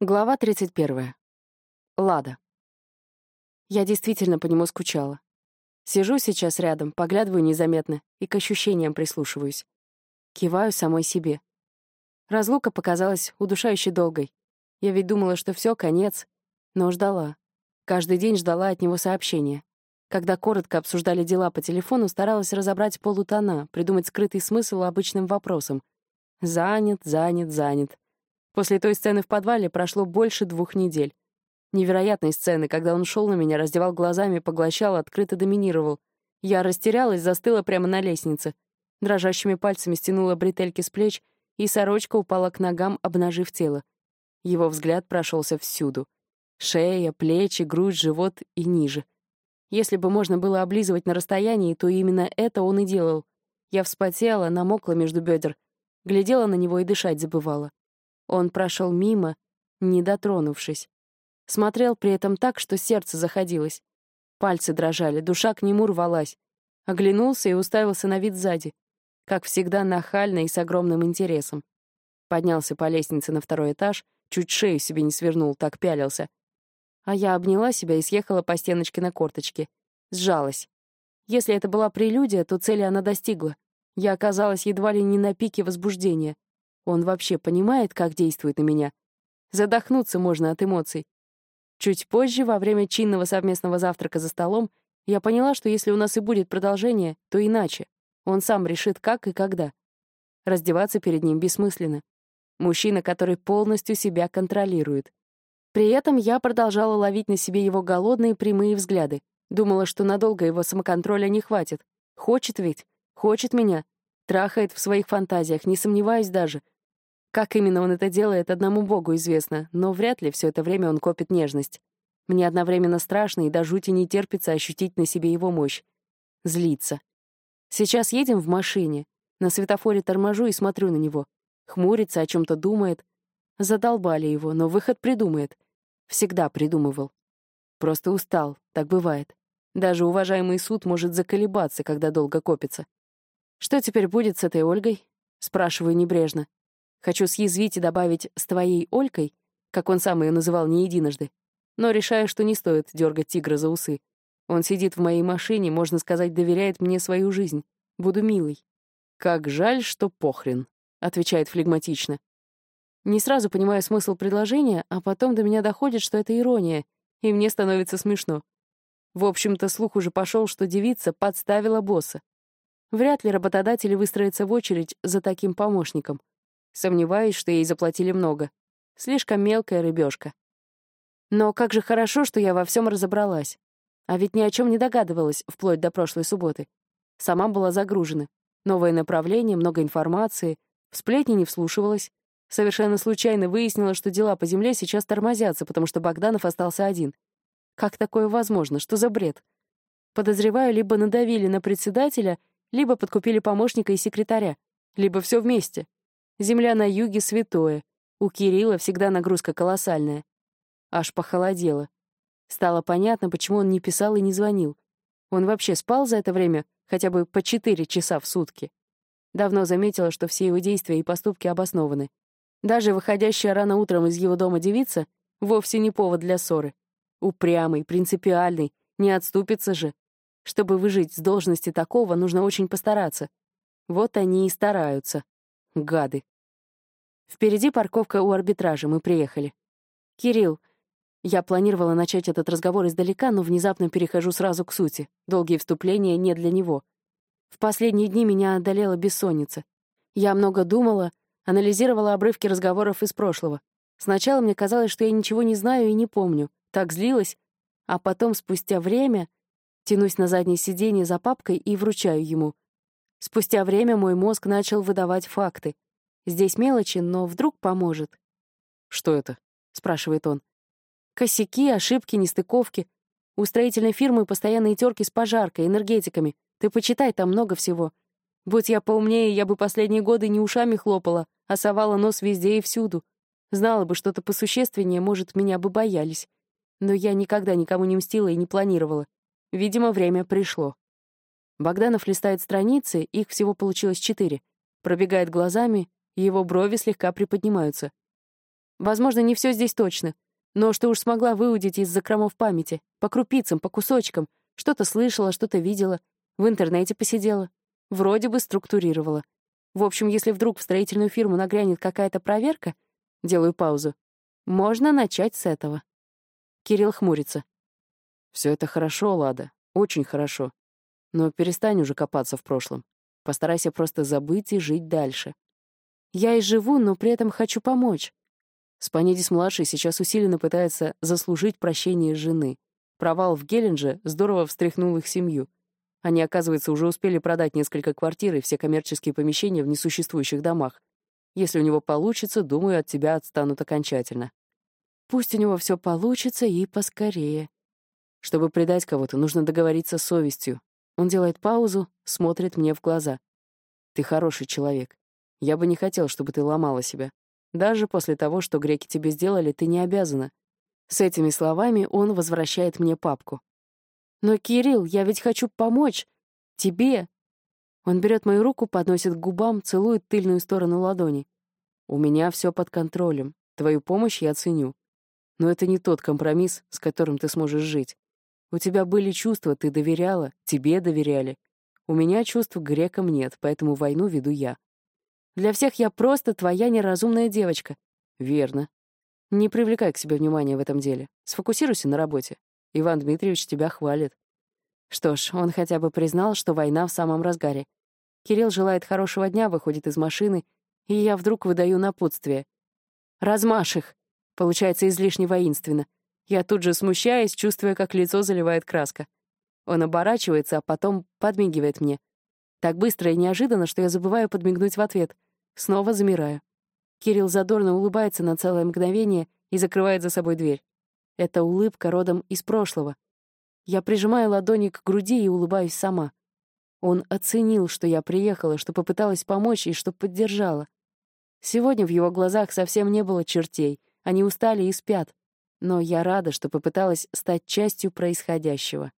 Глава 31. Лада. Я действительно по нему скучала. Сижу сейчас рядом, поглядываю незаметно и к ощущениям прислушиваюсь. Киваю самой себе. Разлука показалась удушающе долгой. Я ведь думала, что все, конец, но ждала. Каждый день ждала от него сообщения. Когда коротко обсуждали дела по телефону, старалась разобрать полутона, придумать скрытый смысл обычным вопросом. Занят, занят, занят. После той сцены в подвале прошло больше двух недель. Невероятной сцены, когда он шел на меня, раздевал глазами, поглощал, открыто доминировал. Я растерялась, застыла прямо на лестнице. Дрожащими пальцами стянула бретельки с плеч, и сорочка упала к ногам, обнажив тело. Его взгляд прошелся всюду. Шея, плечи, грудь, живот и ниже. Если бы можно было облизывать на расстоянии, то именно это он и делал. Я вспотела, намокла между бедер, глядела на него и дышать забывала. Он прошел мимо, не дотронувшись. Смотрел при этом так, что сердце заходилось. Пальцы дрожали, душа к нему рвалась. Оглянулся и уставился на вид сзади. Как всегда, нахально и с огромным интересом. Поднялся по лестнице на второй этаж, чуть шею себе не свернул, так пялился. А я обняла себя и съехала по стеночке на корточке. Сжалась. Если это была прелюдия, то цели она достигла. Я оказалась едва ли не на пике возбуждения. Он вообще понимает, как действует на меня? Задохнуться можно от эмоций. Чуть позже, во время чинного совместного завтрака за столом, я поняла, что если у нас и будет продолжение, то иначе. Он сам решит, как и когда. Раздеваться перед ним бессмысленно. Мужчина, который полностью себя контролирует. При этом я продолжала ловить на себе его голодные прямые взгляды. Думала, что надолго его самоконтроля не хватит. Хочет ведь, хочет меня. Трахает в своих фантазиях, не сомневаюсь даже — как именно он это делает, одному богу известно, но вряд ли все это время он копит нежность. Мне одновременно страшно и до жути не терпится ощутить на себе его мощь. Злиться. Сейчас едем в машине. На светофоре торможу и смотрю на него. Хмурится, о чем то думает. Задолбали его, но выход придумает. Всегда придумывал. Просто устал, так бывает. Даже уважаемый суд может заколебаться, когда долго копится. «Что теперь будет с этой Ольгой?» — спрашиваю небрежно. Хочу съязвить и добавить «с твоей Олькой», как он сам ее называл не единожды, но решаю, что не стоит дергать тигра за усы. Он сидит в моей машине, можно сказать, доверяет мне свою жизнь. Буду милой. «Как жаль, что похрен», — отвечает флегматично. Не сразу понимаю смысл предложения, а потом до меня доходит, что это ирония, и мне становится смешно. В общем-то, слух уже пошел, что девица подставила босса. Вряд ли работодатели выстроятся в очередь за таким помощником. Сомневаюсь, что ей заплатили много. Слишком мелкая рыбешка. Но как же хорошо, что я во всем разобралась. А ведь ни о чем не догадывалась вплоть до прошлой субботы. Сама была загружена. Новое направление, много информации. В сплетни не вслушивалась. Совершенно случайно выяснила, что дела по земле сейчас тормозятся, потому что Богданов остался один. Как такое возможно? Что за бред? Подозреваю, либо надавили на председателя, либо подкупили помощника и секретаря, либо все вместе. Земля на юге святое. У Кирилла всегда нагрузка колоссальная. Аж похолодело. Стало понятно, почему он не писал и не звонил. Он вообще спал за это время хотя бы по четыре часа в сутки. Давно заметила, что все его действия и поступки обоснованы. Даже выходящая рано утром из его дома девица вовсе не повод для ссоры. Упрямый, принципиальный, не отступится же. Чтобы выжить с должности такого, нужно очень постараться. Вот они и стараются. Гады. Впереди парковка у арбитража, мы приехали. «Кирилл, я планировала начать этот разговор издалека, но внезапно перехожу сразу к сути. Долгие вступления не для него. В последние дни меня одолела бессонница. Я много думала, анализировала обрывки разговоров из прошлого. Сначала мне казалось, что я ничего не знаю и не помню. Так злилась. А потом, спустя время, тянусь на заднее сиденье за папкой и вручаю ему. Спустя время мой мозг начал выдавать факты. Здесь мелочи, но вдруг поможет. «Что это?» — спрашивает он. «Косяки, ошибки, нестыковки. У строительной фирмы постоянные терки с пожаркой, энергетиками. Ты почитай, там много всего. Будь я поумнее, я бы последние годы не ушами хлопала, а совала нос везде и всюду. Знала бы что-то посущественнее, может, меня бы боялись. Но я никогда никому не мстила и не планировала. Видимо, время пришло. Богданов листает страницы, их всего получилось четыре. Пробегает глазами, его брови слегка приподнимаются. Возможно, не все здесь точно, но что уж смогла выудить из закромов памяти, по крупицам, по кусочкам, что-то слышала, что-то видела, в интернете посидела, вроде бы структурировала. В общем, если вдруг в строительную фирму нагрянет какая-то проверка, делаю паузу, можно начать с этого. Кирилл хмурится. Все это хорошо, Лада, очень хорошо. Но перестань уже копаться в прошлом. Постарайся просто забыть и жить дальше. Я и живу, но при этом хочу помочь. Спанидис-младший сейчас усиленно пытается заслужить прощение жены. Провал в Геленже здорово встряхнул их семью. Они, оказывается, уже успели продать несколько квартир и все коммерческие помещения в несуществующих домах. Если у него получится, думаю, от тебя отстанут окончательно. Пусть у него все получится и поскорее. Чтобы предать кого-то, нужно договориться с совестью. Он делает паузу, смотрит мне в глаза. Ты хороший человек. Я бы не хотел, чтобы ты ломала себя. Даже после того, что греки тебе сделали, ты не обязана. С этими словами он возвращает мне папку. «Но, Кирилл, я ведь хочу помочь. Тебе». Он берет мою руку, подносит к губам, целует тыльную сторону ладони. «У меня все под контролем. Твою помощь я ценю. Но это не тот компромисс, с которым ты сможешь жить. У тебя были чувства, ты доверяла, тебе доверяли. У меня чувств к грекам нет, поэтому войну веду я. Для всех я просто твоя неразумная девочка. Верно. Не привлекай к себе внимания в этом деле. Сфокусируйся на работе. Иван Дмитриевич тебя хвалит. Что ж, он хотя бы признал, что война в самом разгаре. Кирилл желает хорошего дня, выходит из машины, и я вдруг выдаю напутствие. «Размашь их!» Получается излишне воинственно. Я тут же смущаюсь, чувствуя, как лицо заливает краска. Он оборачивается, а потом подмигивает мне. Так быстро и неожиданно, что я забываю подмигнуть в ответ. Снова замираю. Кирилл задорно улыбается на целое мгновение и закрывает за собой дверь. Это улыбка родом из прошлого. Я прижимаю ладони к груди и улыбаюсь сама. Он оценил, что я приехала, что попыталась помочь и что поддержала. Сегодня в его глазах совсем не было чертей, они устали и спят. Но я рада, что попыталась стать частью происходящего.